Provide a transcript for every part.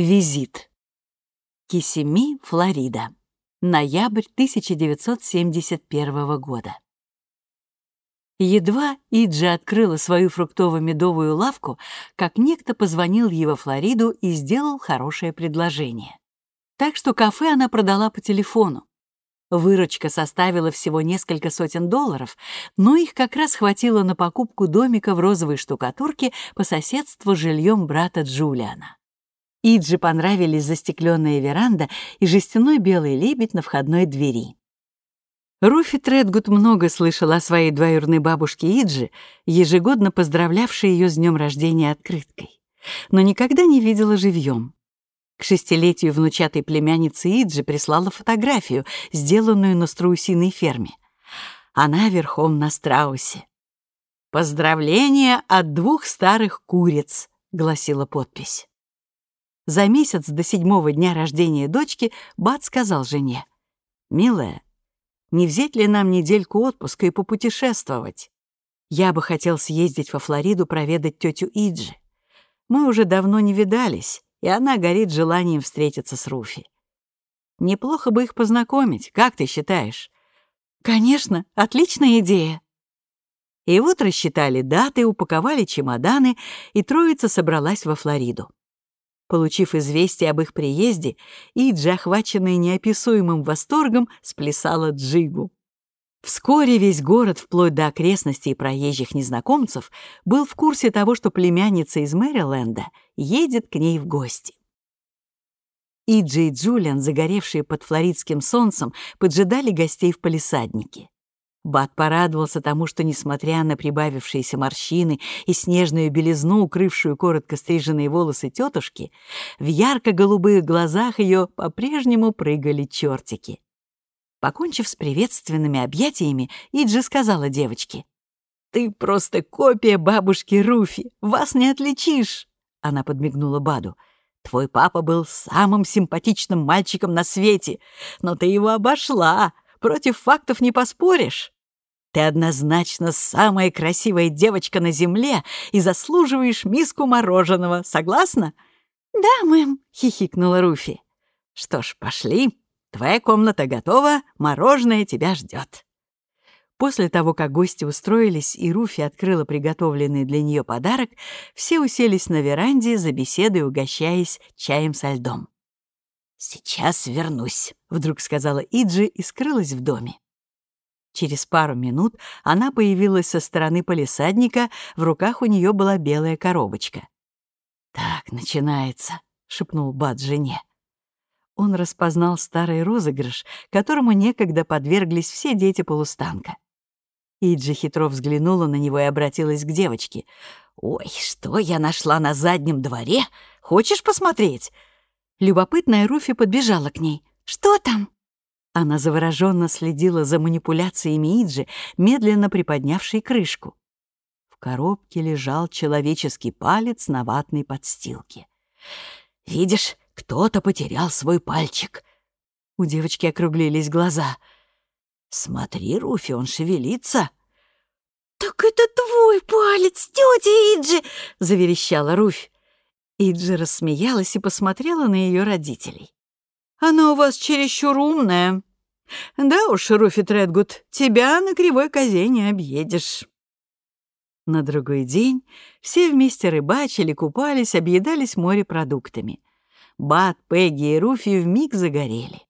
Визит. Кисеми, Флорида. Ноябрь 1971 года. Едва Иджи открыла свою фруктово-медовую лавку, как некто позвонил ей во Флориду и сделал хорошее предложение. Так что кафе она продала по телефону. Выручка составила всего несколько сотен долларов, но их как раз хватило на покупку домика в розовой штукатурке по соседству с жильем брата Джулиана. Иджи понравились застекленная веранда и жестяной белый лебедь на входной двери. Руфи Тредгуд много слышала о своей двоюродной бабушке Иджи, ежегодно поздравлявшей ее с днем рождения открыткой, но никогда не видела живьем. К шестилетию внучатой племянницы Иджи прислала фотографию, сделанную на страусиной ферме. Она верхом на страусе. «Поздравление от двух старых куриц», — гласила подпись. За месяц до седьмого дня рождения дочки Бат сказал жене, «Милая, не взять ли нам недельку отпуска и попутешествовать? Я бы хотел съездить во Флориду проведать тетю Иджи. Мы уже давно не видались, и она горит желанием встретиться с Руфи. Неплохо бы их познакомить, как ты считаешь? Конечно, отличная идея. И вот рассчитали даты, упаковали чемоданы, и троица собралась во Флориду. Получив известие об их приезде, Иджи, охваченная неописуемым восторгом, сплясала джигу. Вскоре весь город, вплоть до окрестностей проезжих незнакомцев, был в курсе того, что племянница из Мэриленда едет к ней в гости. Иджи и Джулиан, загоревшие под флоридским солнцем, поджидали гостей в палисаднике. Бат порадовался тому, что, несмотря на прибавившиеся морщины и снежную белизну, укрывшую коротко стриженные волосы тетушки, в ярко-голубых глазах ее по-прежнему прыгали чертики. Покончив с приветственными объятиями, Иджи сказала девочке, «Ты просто копия бабушки Руфи, вас не отличишь!» Она подмигнула Баду. «Твой папа был самым симпатичным мальчиком на свете, но ты его обошла, Против фактов не поспоришь. Ты однозначно самая красивая девочка на земле и заслуживаешь миску мороженого. Согласна?» «Да, мэм», — хихикнула Руфи. «Что ж, пошли. Твоя комната готова, мороженое тебя ждет». После того, как гости устроились и Руфи открыла приготовленный для нее подарок, все уселись на веранде за беседой, угощаясь чаем со льдом. «Сейчас вернусь», — вдруг сказала Иджи и скрылась в доме. Через пару минут она появилась со стороны полисадника, в руках у нее была белая коробочка. «Так, начинается», — шепнул Бат жене. Он распознал старый розыгрыш, которому некогда подверглись все дети полустанка. Иджи хитро взглянула на него и обратилась к девочке. «Ой, что я нашла на заднем дворе? Хочешь посмотреть?» Любопытная Руфи подбежала к ней. «Что там?» Она завороженно следила за манипуляциями Иджи, медленно приподнявшей крышку. В коробке лежал человеческий палец на ватной подстилке. «Видишь, кто-то потерял свой пальчик». У девочки округлились глаза. «Смотри, Руфи, он шевелится». «Так это твой палец, тетя Иджи!» — заверещала Руфь. Иджи рассмеялась и посмотрела на ее родителей. «Она у вас чересчур умная. Да уж, Руфи Тредгуд, тебя на кривой козе не объедешь». На другой день все вместе рыбачили, купались, объедались морепродуктами. Бат, Пегги и Руфи вмиг загорели.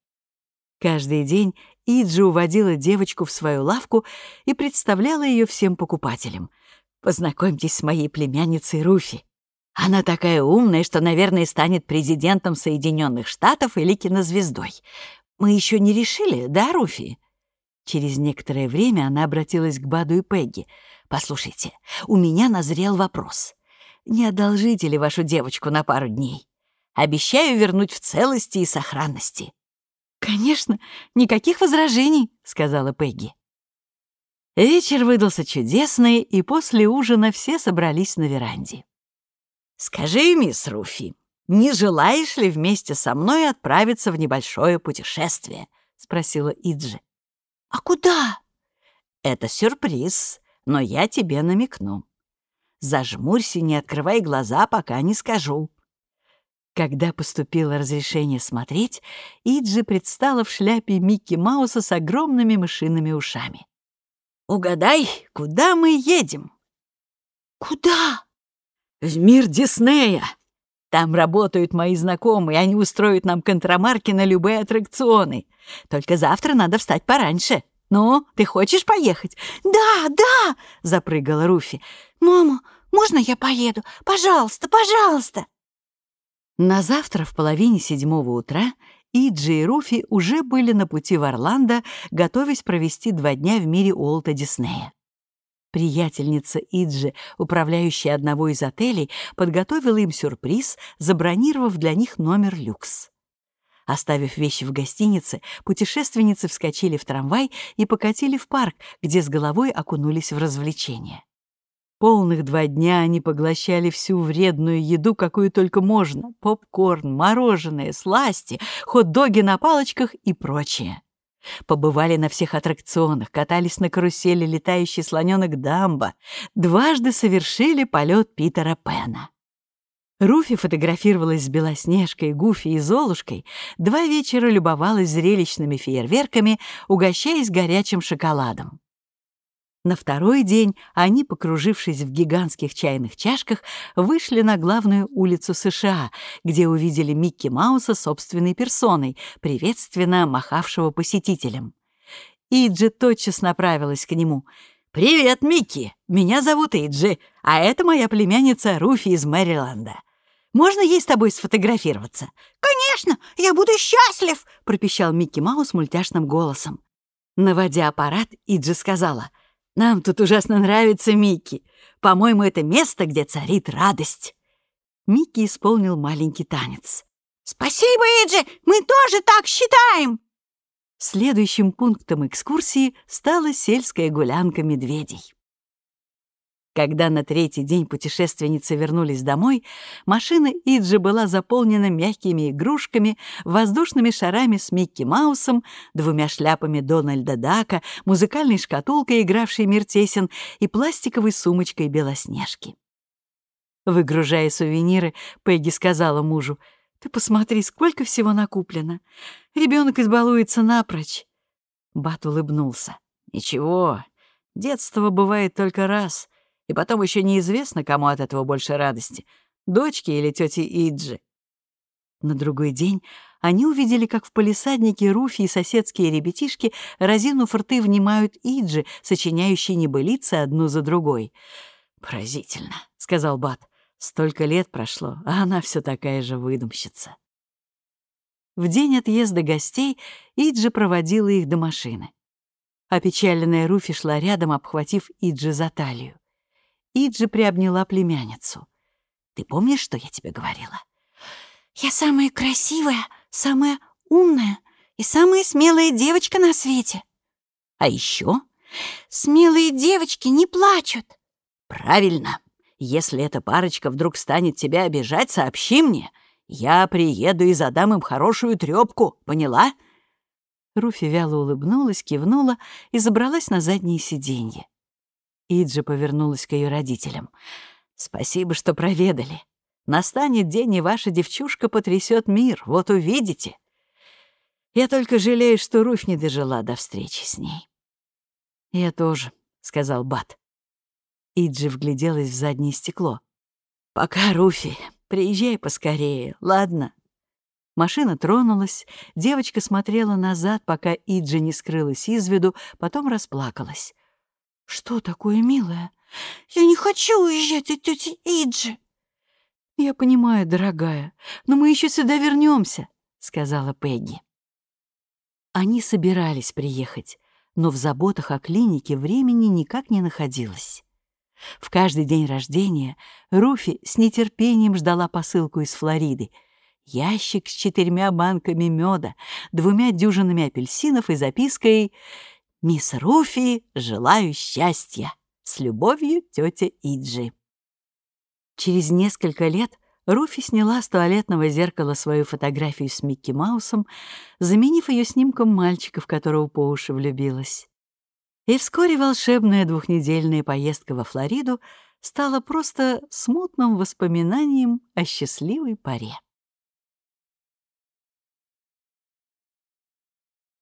Каждый день Иджи уводила девочку в свою лавку и представляла ее всем покупателям. «Познакомьтесь с моей племянницей Руфи. Она такая умная, что, наверное, станет президентом Соединенных Штатов или кинозвездой. Мы еще не решили, да, Руфи?» Через некоторое время она обратилась к Баду и Пегги. «Послушайте, у меня назрел вопрос. Не одолжите ли вашу девочку на пару дней? Обещаю вернуть в целости и сохранности». «Конечно, никаких возражений», — сказала Пегги. Вечер выдался чудесный, и после ужина все собрались на веранде. «Скажи, мисс Руфи, не желаешь ли вместе со мной отправиться в небольшое путешествие?» — спросила Иджи. «А куда?» «Это сюрприз, но я тебе намекну. Зажмурься, не открывай глаза, пока не скажу». Когда поступило разрешение смотреть, Иджи предстала в шляпе Микки Мауса с огромными мышиными ушами. «Угадай, куда мы едем?» «Куда?» «В мир Диснея. Там работают мои знакомые, они устроят нам контрамарки на любые аттракционы. Только завтра надо встать пораньше. Ну, ты хочешь поехать?» «Да, да!» — запрыгала Руфи. «Мама, можно я поеду? Пожалуйста, пожалуйста!» На завтра в половине седьмого утра Иджи и Руфи уже были на пути в Орландо, готовясь провести два дня в мире Уолта Диснея. Приятельница Иджи, управляющая одного из отелей, подготовила им сюрприз, забронировав для них номер люкс. Оставив вещи в гостинице, путешественницы вскочили в трамвай и покатили в парк, где с головой окунулись в развлечения. Полных два дня они поглощали всю вредную еду, какую только можно. Попкорн, мороженое, сласти, хот-доги на палочках и прочее. Побывали на всех аттракционах, катались на карусели летающий слоненок Дамба, дважды совершили полет Питера Пэна. Руфи фотографировалась с Белоснежкой, Гуфи и Золушкой, два вечера любовалась зрелищными фейерверками, угощаясь горячим шоколадом. На второй день они, покружившись в гигантских чайных чашках, вышли на главную улицу США, где увидели Микки Мауса собственной персоной, приветственно махавшего посетителям. Иджи тотчас направилась к нему. «Привет, Микки! Меня зовут Иджи, а это моя племянница Руфи из Мэриленда. Можно ей с тобой сфотографироваться?» «Конечно, я буду счастлив!» — пропищал Микки Маус мультяшным голосом. Наводя аппарат, Иджи сказала — нам тут ужасно нравится Микки. По-моему, это место, где царит радость». Микки исполнил маленький танец. «Спасибо, Эджи! Мы тоже так считаем!» Следующим пунктом экскурсии стала сельская гулянка медведей. Когда на третий день путешественницы вернулись домой, машина Иджи была заполнена мягкими игрушками, воздушными шарами с Микки Маусом, двумя шляпами Дональда Дака, музыкальной шкатулкой, игравшей мир тесен, и пластиковой сумочкой Белоснежки. Выгружая сувениры, Пегги сказала мужу, «Ты посмотри, сколько всего накуплено. Ребенок избалуется напрочь». Бат улыбнулся. «Ничего, детство бывает только раз». И потом еще неизвестно, кому от этого больше радости — дочке или тете Иджи. На другой день они увидели, как в полисаднике Руфи и соседские ребятишки, разинув рты, внимают Иджи, сочиняющие небылицы одну за другой. «Поразительно», — сказал Бат. «Столько лет прошло, а она все такая же выдумщица». В день отъезда гостей Иджи проводила их до машины. Опечаленная Руфи шла рядом, обхватив Иджи за талию. Иджи приобняла племянницу. «Ты помнишь, что я тебе говорила?» «Я самая красивая, самая умная и самая смелая девочка на свете». «А еще?» «Смелые девочки не плачут». «Правильно. Если эта парочка вдруг станет тебя обижать, сообщи мне. Я приеду и задам им хорошую трёпку, поняла?» Руфи вяло улыбнулась, кивнула и забралась на заднее сиденье. Иджи повернулась к ее родителям. «Спасибо, что проведали. Настанет день, и ваша девчушка потрясет мир, вот увидите. Я только жалею, что Руфь не дожила до встречи с ней». «Я тоже», — сказал Бат. Иджи вгляделась в заднее стекло. «Пока, Руфи, приезжай поскорее, ладно?» Машина тронулась, девочка смотрела назад, пока Иджи не скрылась из виду, потом расплакалась. «Что такое, милая? Я не хочу уезжать от тети Иджи!» «Я понимаю, дорогая, но мы еще сюда вернемся», — сказала Пегги. Они собирались приехать, но в заботах о клинике времени никак не находилось. В каждый день рождения Руфи с нетерпением ждала посылку из Флориды. Ящик с четырьмя банками меда, двумя дюжинами апельсинов и запиской Мисс Руфи, желаю счастья. С любовью, тетя Иджи. Через несколько лет Руфи сняла с туалетного зеркала свою фотографию с Микки Маусом, заменив ее снимком мальчика, в которого по уши влюбилась. И вскоре волшебная двухнедельная поездка во Флориду стала просто смутным воспоминанием о счастливой паре.